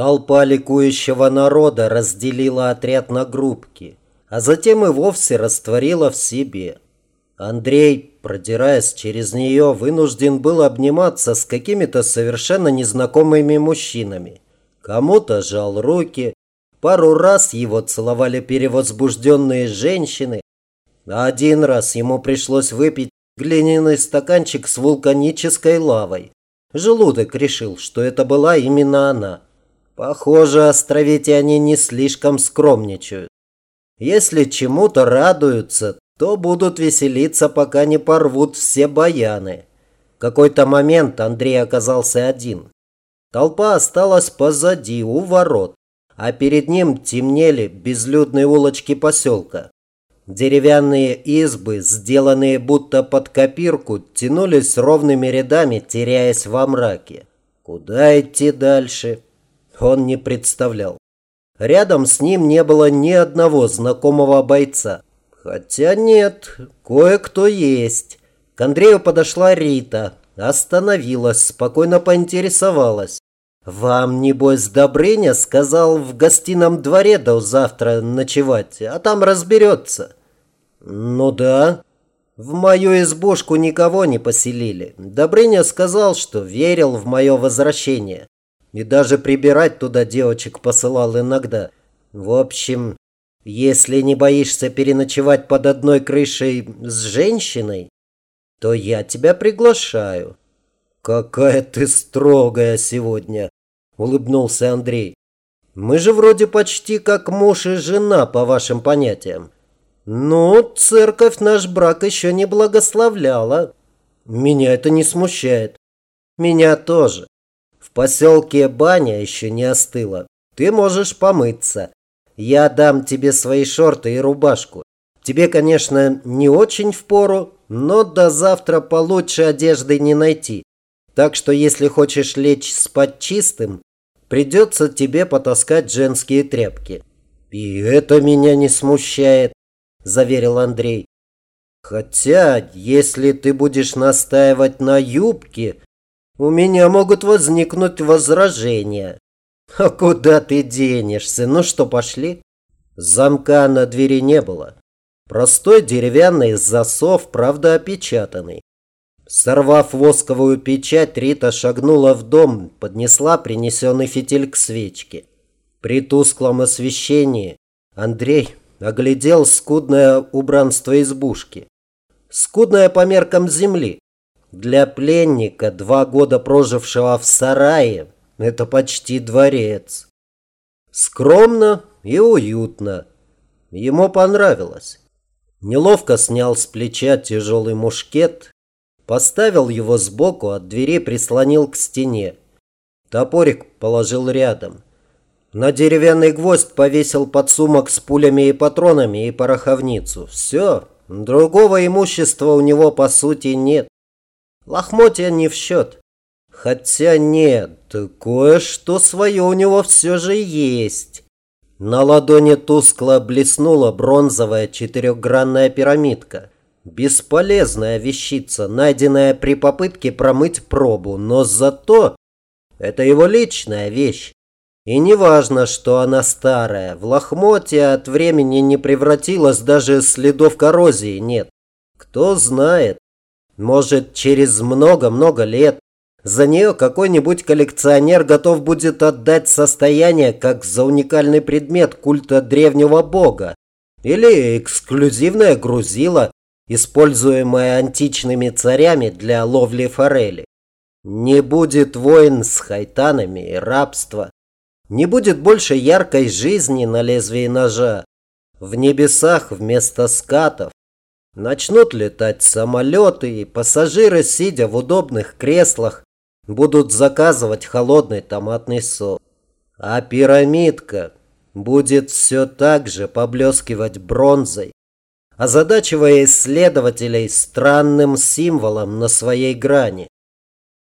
Толпа ликующего народа разделила отряд на группки, а затем и вовсе растворила в себе. Андрей, продираясь через нее, вынужден был обниматься с какими-то совершенно незнакомыми мужчинами. Кому-то жал руки, пару раз его целовали перевозбужденные женщины, а один раз ему пришлось выпить глиняный стаканчик с вулканической лавой. Желудок решил, что это была именно она. Похоже, островитяне не слишком скромничают. Если чему-то радуются, то будут веселиться, пока не порвут все баяны. В какой-то момент Андрей оказался один. Толпа осталась позади, у ворот, а перед ним темнели безлюдные улочки поселка. Деревянные избы, сделанные будто под копирку, тянулись ровными рядами, теряясь во мраке. Куда идти дальше? Он не представлял. Рядом с ним не было ни одного знакомого бойца. Хотя нет, кое-кто есть. К Андрею подошла Рита, остановилась, спокойно поинтересовалась. «Вам, небось, Добрыня сказал в гостином дворе до завтра ночевать, а там разберется». «Ну да». В мою избушку никого не поселили. Добрыня сказал, что верил в мое возвращение. И даже прибирать туда девочек посылал иногда. В общем, если не боишься переночевать под одной крышей с женщиной, то я тебя приглашаю. Какая ты строгая сегодня, улыбнулся Андрей. Мы же вроде почти как муж и жена по вашим понятиям. Ну, церковь наш брак еще не благословляла. Меня это не смущает. Меня тоже. В поселке баня еще не остыла. Ты можешь помыться. Я дам тебе свои шорты и рубашку. Тебе, конечно, не очень впору, но до завтра получше одежды не найти. Так что если хочешь лечь спать чистым, придется тебе потаскать женские тряпки. И это меня не смущает, заверил Андрей. Хотя, если ты будешь настаивать на юбке, у меня могут возникнуть возражения. А куда ты денешься? Ну что, пошли? Замка на двери не было. Простой деревянный засов, правда опечатанный. Сорвав восковую печать, Рита шагнула в дом, поднесла принесенный фитиль к свечке. При тусклом освещении Андрей оглядел скудное убранство избушки. Скудное по меркам земли. Для пленника, два года прожившего в сарае, это почти дворец. Скромно и уютно. Ему понравилось. Неловко снял с плеча тяжелый мушкет, поставил его сбоку, от двери прислонил к стене. Топорик положил рядом. На деревянный гвоздь повесил подсумок с пулями и патронами и пороховницу. Все, другого имущества у него по сути нет. Лохмотья не в счет. Хотя нет, кое-что свое у него все же есть. На ладони тускло блеснула бронзовая четырехгранная пирамидка. Бесполезная вещица, найденная при попытке промыть пробу, но зато это его личная вещь. И не важно, что она старая, в лохмотье от времени не превратилась, даже следов коррозии нет. Кто знает, может, через много-много лет за нее какой-нибудь коллекционер готов будет отдать состояние, как за уникальный предмет культа древнего бога. Или эксклюзивное грузило, используемое античными царями для ловли форели. Не будет войн с хайтанами и рабства. Не будет больше яркой жизни на лезвии ножа. В небесах вместо скатов Начнут летать самолеты, и пассажиры, сидя в удобных креслах, будут заказывать холодный томатный сок. А пирамидка будет все так же поблескивать бронзой, озадачивая исследователей странным символом на своей грани.